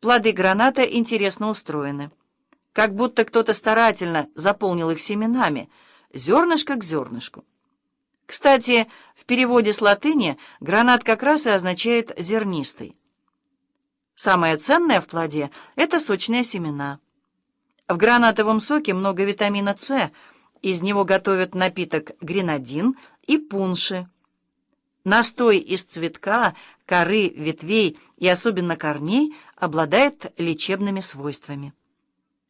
Плоды граната интересно устроены. Как будто кто-то старательно заполнил их семенами, зернышко к зернышку. Кстати, в переводе с латыни гранат как раз и означает «зернистый». Самое ценное в плоде — это сочные семена. В гранатовом соке много витамина С, из него готовят напиток гренадин и пунши. Настой из цветка, коры, ветвей и особенно корней обладает лечебными свойствами.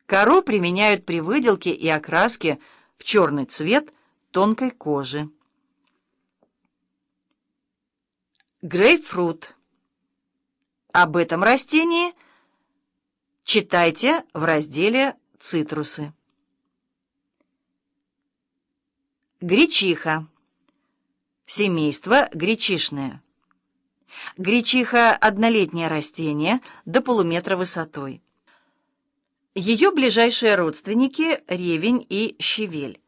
Кору применяют при выделке и окраске в черный цвет тонкой кожи. Грейпфрут. Об этом растении читайте в разделе «Цитрусы». Гречиха. Семейство гречишное. Гречиха – однолетнее растение до полуметра высотой. Ее ближайшие родственники – ревень и щавель.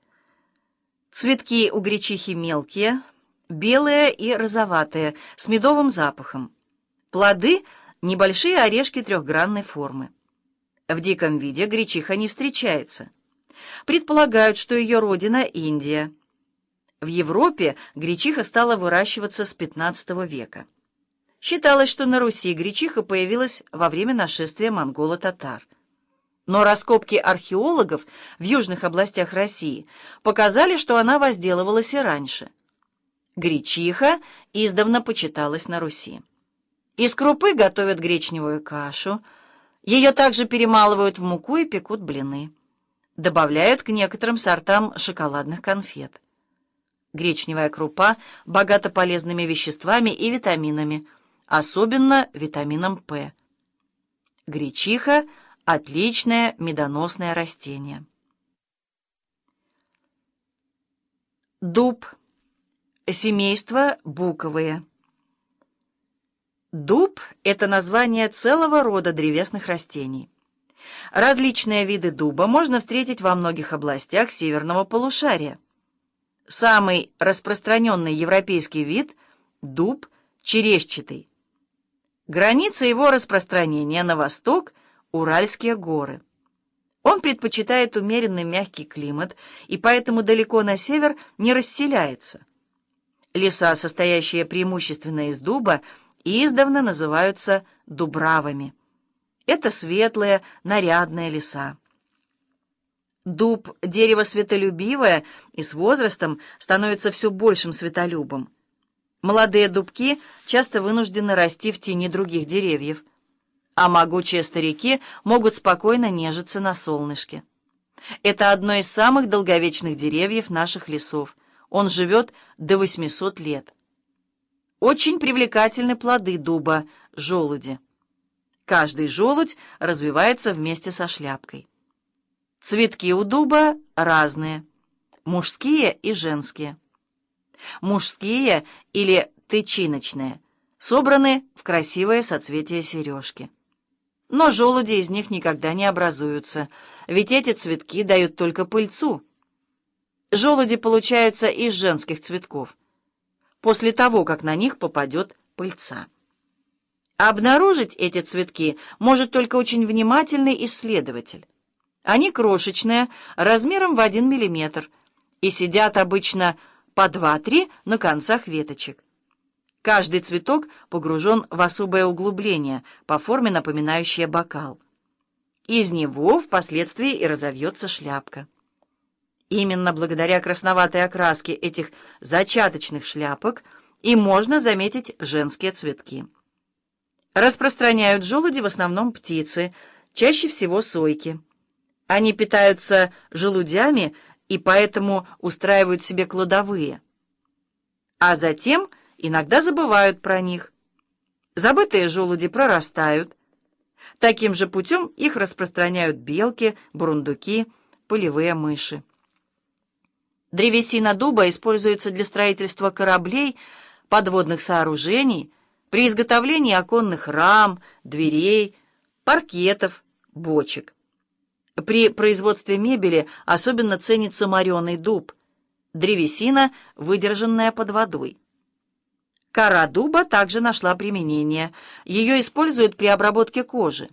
Цветки у гречихи мелкие, белые и розоватые, с медовым запахом. Плоды – небольшие орешки трехгранной формы. В диком виде гречиха не встречается. Предполагают, что ее родина – Индия – в Европе гречиха стала выращиваться с XV века. Считалось, что на Руси гречиха появилась во время нашествия монголо-татар. Но раскопки археологов в южных областях России показали, что она возделывалась и раньше. Гречиха издавна почиталась на Руси. Из крупы готовят гречневую кашу, ее также перемалывают в муку и пекут блины. Добавляют к некоторым сортам шоколадных конфет. Гречневая крупа богата полезными веществами и витаминами, особенно витамином П. Гречиха – отличное медоносное растение. Дуб. Семейство буковые. Дуб – это название целого рода древесных растений. Различные виды дуба можно встретить во многих областях северного полушария. Самый распространенный европейский вид – дуб черещатый. Граница его распространения на восток – Уральские горы. Он предпочитает умеренный мягкий климат и поэтому далеко на север не расселяется. Леса, состоящие преимущественно из дуба, издавна называются дубравами. Это светлые, нарядные леса. Дуб — дерево светолюбивое и с возрастом становится все большим светолюбом. Молодые дубки часто вынуждены расти в тени других деревьев, а могучие старики могут спокойно нежиться на солнышке. Это одно из самых долговечных деревьев наших лесов. Он живет до 800 лет. Очень привлекательны плоды дуба, желуди. Каждый желудь развивается вместе со шляпкой. Цветки у дуба разные, мужские и женские. Мужские или тычиночные собраны в красивое соцветие сережки. Но желуди из них никогда не образуются, ведь эти цветки дают только пыльцу. Желуди получаются из женских цветков, после того, как на них попадет пыльца. Обнаружить эти цветки может только очень внимательный исследователь. Они крошечные, размером в 1 мм, и сидят обычно по 2-3 на концах веточек. Каждый цветок погружен в особое углубление, по форме напоминающее бокал. Из него впоследствии и разовьется шляпка. Именно благодаря красноватой окраске этих зачаточных шляпок и можно заметить женские цветки. Распространяют желуди в основном птицы, чаще всего сойки. Они питаются желудями и поэтому устраивают себе кладовые. А затем иногда забывают про них. Забытые желуди прорастают. Таким же путем их распространяют белки, бурундуки, полевые мыши. Древесина дуба используется для строительства кораблей, подводных сооружений, при изготовлении оконных рам, дверей, паркетов, бочек. При производстве мебели особенно ценится мореный дуб, древесина, выдержанная под водой. Кора дуба также нашла применение. Ее используют при обработке кожи.